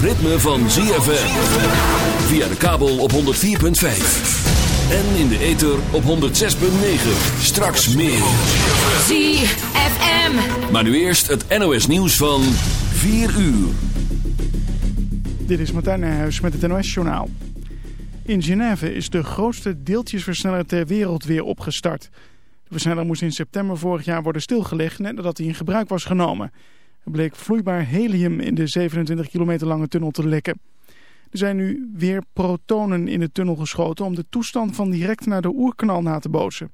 Ritme van ZFM. Via de kabel op 104.5. En in de ether op 106.9. Straks meer. ZFM. Maar nu eerst het NOS nieuws van 4 uur. Dit is Martijn Nijhuis met het NOS-journaal. In Genève is de grootste deeltjesversneller ter wereld weer opgestart. De versneller moest in september vorig jaar worden stilgelegd nadat hij in gebruik was genomen. Er bleek vloeibaar helium in de 27 kilometer lange tunnel te lekken. Er zijn nu weer protonen in de tunnel geschoten om de toestand van direct naar de oerknal na te bootsen.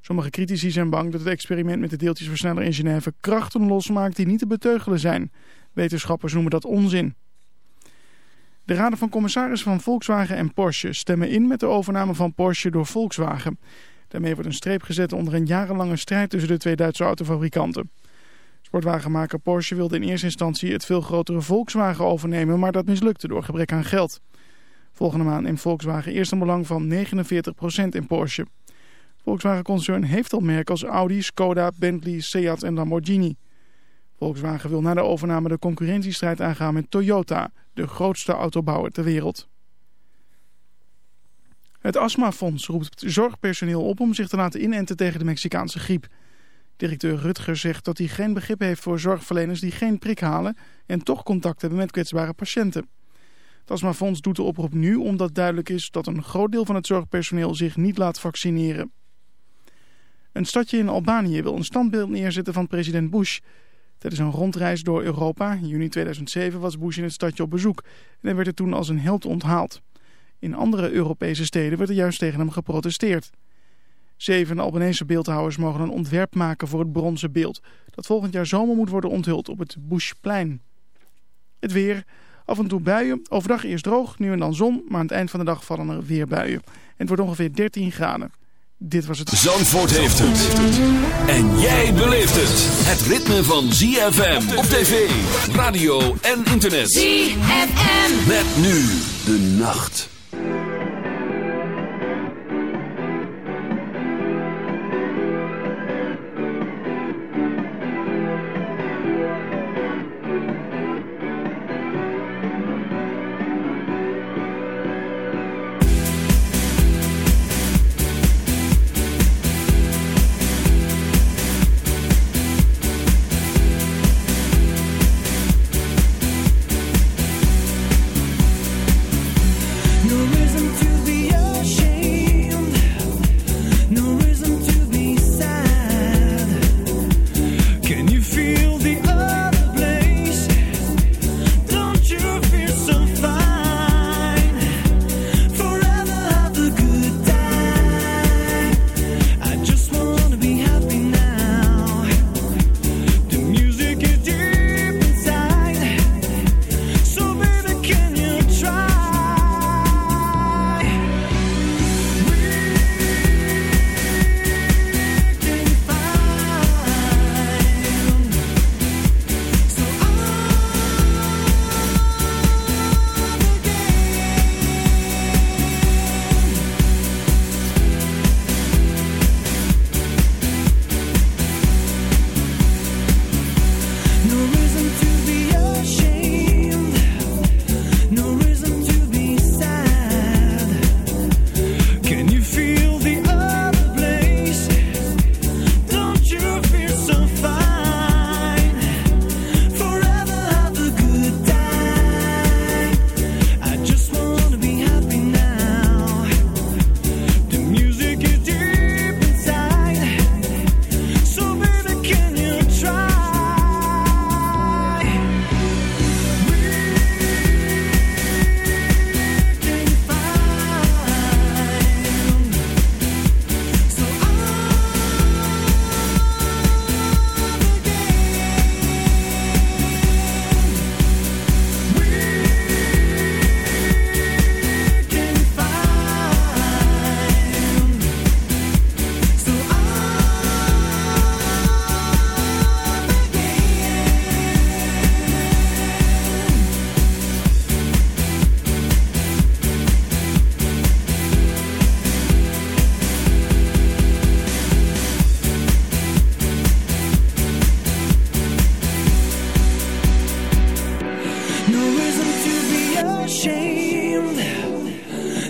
Sommige critici zijn bang dat het experiment met de deeltjesversneller in Genève krachten losmaakt die niet te beteugelen zijn. Wetenschappers noemen dat onzin. De raden van commissarissen van Volkswagen en Porsche stemmen in met de overname van Porsche door Volkswagen. Daarmee wordt een streep gezet onder een jarenlange strijd tussen de twee Duitse autofabrikanten. Sportwagenmaker Porsche wilde in eerste instantie het veel grotere Volkswagen overnemen, maar dat mislukte door gebrek aan geld. Volgende maand neemt Volkswagen eerst een belang van 49% in Porsche. Volkswagen-concern heeft al merken als Audi, Skoda, Bentley, Seat en Lamborghini. Volkswagen wil na de overname de concurrentiestrijd aangaan met Toyota, de grootste autobouwer ter wereld. Het astmafonds roept zorgpersoneel op om zich te laten inenten tegen de Mexicaanse griep. Directeur Rutger zegt dat hij geen begrip heeft voor zorgverleners die geen prik halen en toch contact hebben met kwetsbare patiënten. Het astmafonds doet de oproep nu omdat duidelijk is dat een groot deel van het zorgpersoneel zich niet laat vaccineren. Een stadje in Albanië wil een standbeeld neerzetten van president Bush. Tijdens een rondreis door Europa in juni 2007 was Bush in het stadje op bezoek en werd er toen als een held onthaald. In andere Europese steden werd er juist tegen hem geprotesteerd. Zeven Albanese beeldhouwers mogen een ontwerp maken voor het bronzen beeld... dat volgend jaar zomer moet worden onthuld op het Bushplein. Het weer, af en toe buien, overdag eerst droog, nu en dan zon... maar aan het eind van de dag vallen er weer buien. En het wordt ongeveer 13 graden. Dit was het... Zandvoort heeft het. En jij beleeft het. Het ritme van ZFM op tv, radio en internet. ZFM. Met nu de nacht.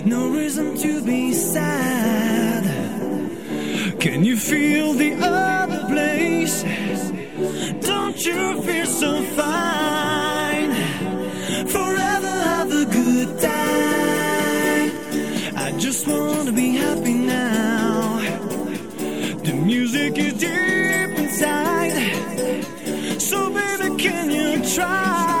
no reason to be sad. Can you feel the other place? Don't you feel so fine? Forever have a good time. I just wanna be happy now. The music is deep inside, so baby, can you try?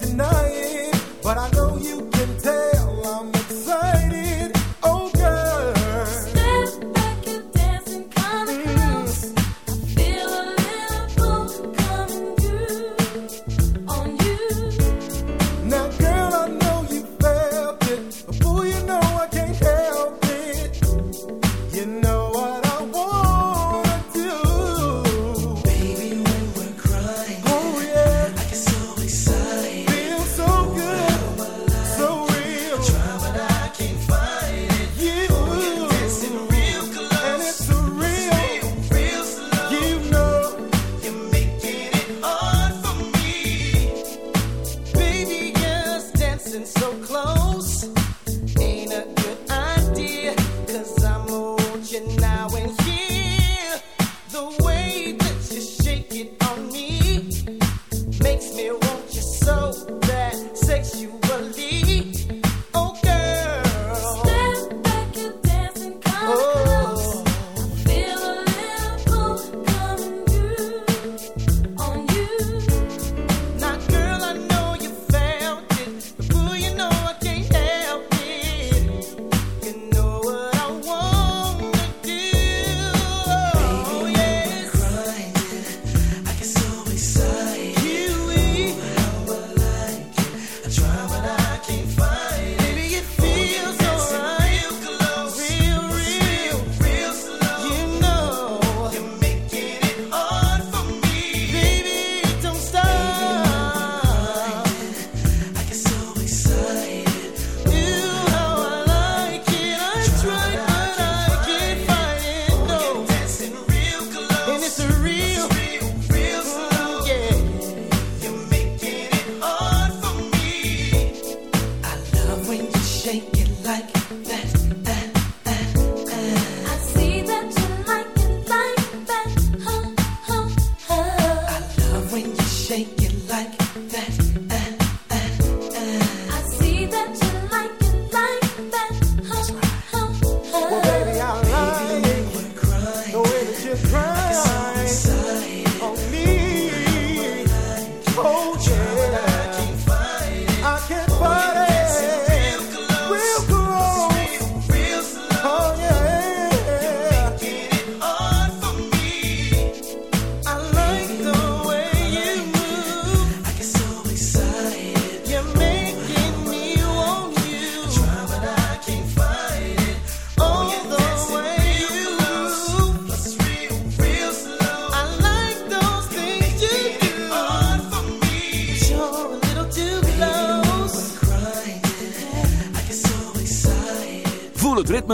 tonight, but I know.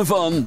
Van